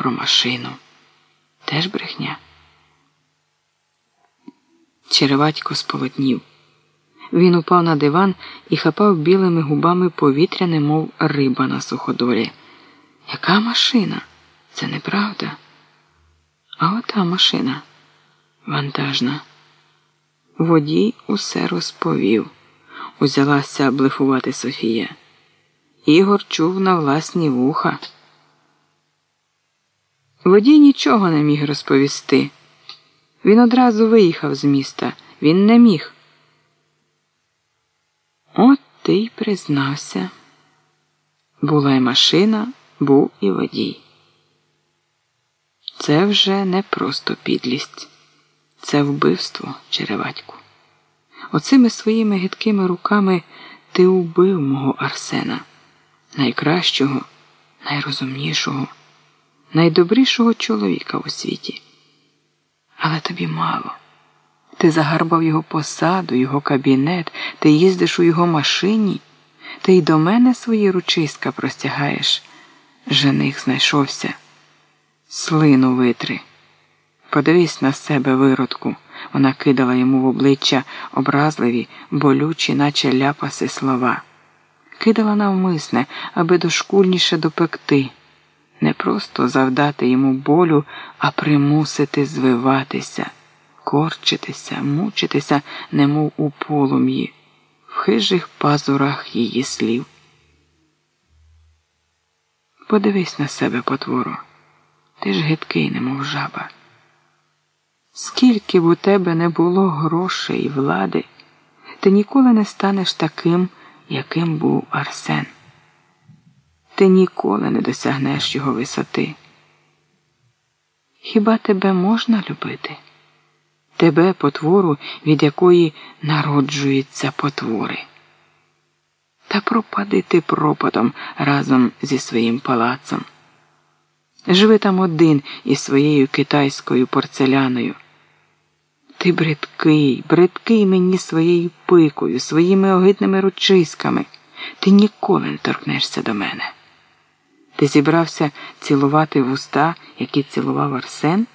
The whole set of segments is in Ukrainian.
про машину. Теж брехня. Череватько сполотнів. Він упав на диван і хапав білими губами повітря, немов риба на суходолі. Яка машина? Це неправда. А ота машина вантажна. Водій усе розповів, узялася блефувати Софія. Ігор чув на власні вуха. Водій нічого не міг розповісти. Він одразу виїхав з міста. Він не міг. От ти й признався. Була й машина, був і водій. Це вже не просто підлість, це вбивство, череватьку. Оцими своїми гидкими руками ти убив мого Арсена, найкращого, найрозумнішого, найдобрішого чоловіка у світі. Але тобі мало. Ти загарбав його посаду, його кабінет, ти їздиш у його машині, ти й до мене свої ручиська простягаєш. Жених знайшовся. Слину витри. Подивись на себе, виродку. Вона кидала йому в обличчя образливі, болючі, наче ляпаси слова. Кидала навмисне, аби дошкульніше допекти, не просто завдати йому болю, а примусити звиватися, корчитися, мучитися, немов у полум'ї, в хижих пазурах її слів. Подивись на себе, потворо. Ти ж гидкий, немов жаба. Скільки б у тебе не було грошей і влади, ти ніколи не станеш таким, яким був Арсен. Ти ніколи не досягнеш його висоти. Хіба тебе можна любити? Тебе потвору, від якої народжуються потвори. Та пропади ти пропадом разом зі своїм палацом. Живи там один із своєю китайською порцеляною. Ти бридкий, бридкий мені своєю пикою, своїми огидними ручиськами. Ти ніколи не торкнешся до мене. Ти зібрався цілувати вуста, які цілував Арсен?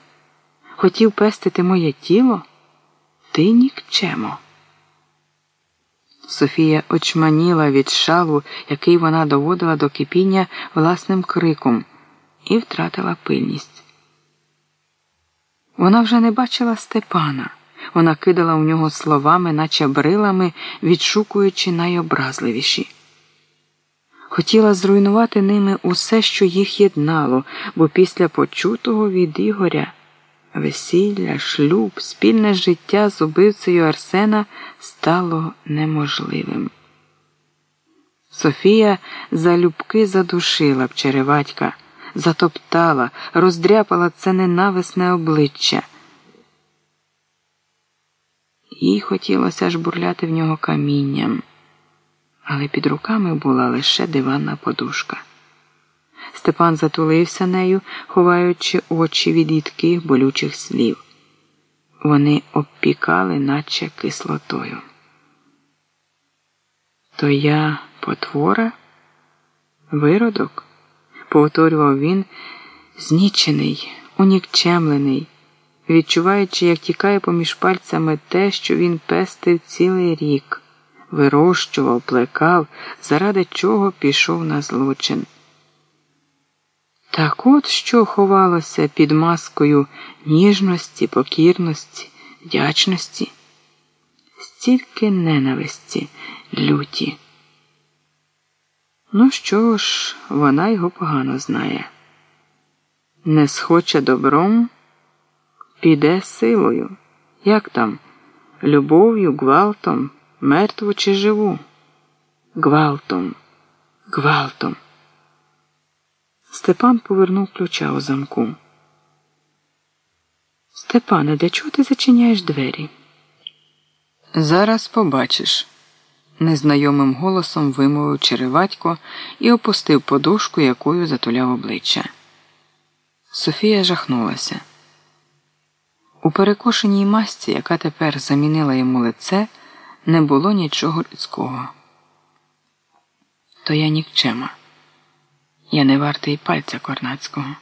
Хотів пестити моє тіло? Ти нікчемо. Софія очманіла від шалу, який вона доводила до кипіння власним криком і втратила пильність. Вона вже не бачила Степана, вона кидала в нього словами, наче брилами, відшукуючи найобразливіші. Хотіла зруйнувати ними усе, що їх єднало, бо після почутого від Ігоря весілля, шлюб, спільне життя з убивцею Арсена стало неможливим. Софія залюбки задушила б череватька затоптала, роздряпала це ненависне обличчя. Їй хотілося ж бурляти в нього камінням, але під руками була лише диванна подушка. Степан затулився нею, ховаючи очі від їдких болючих слів. Вони обпікали, наче кислотою. То я потвора, виродок повторював він, знічений, унікчемлений, відчуваючи, як тікає поміж пальцями те, що він пестив цілий рік, вирощував, плекав, заради чого пішов на злочин. Так от що ховалося під маскою ніжності, покірності, вдячності, стільки ненависті, люті. Ну що ж, вона його погано знає. Не схоче добром, піде силою. Як там? Любов'ю, гвалтом, мертву чи живу? Гвалтом, гвалтом. Степан повернув ключа у замку. Степане, для чого ти зачиняєш двері? Зараз побачиш незнайомим голосом вимовив череватько і опустив подушку, якою затуляв обличчя. Софія жахнулася. У перекошеній масці, яка тепер замінила йому лице, не було нічого людського. То я нікчема. Я не вартий пальця Корнацького.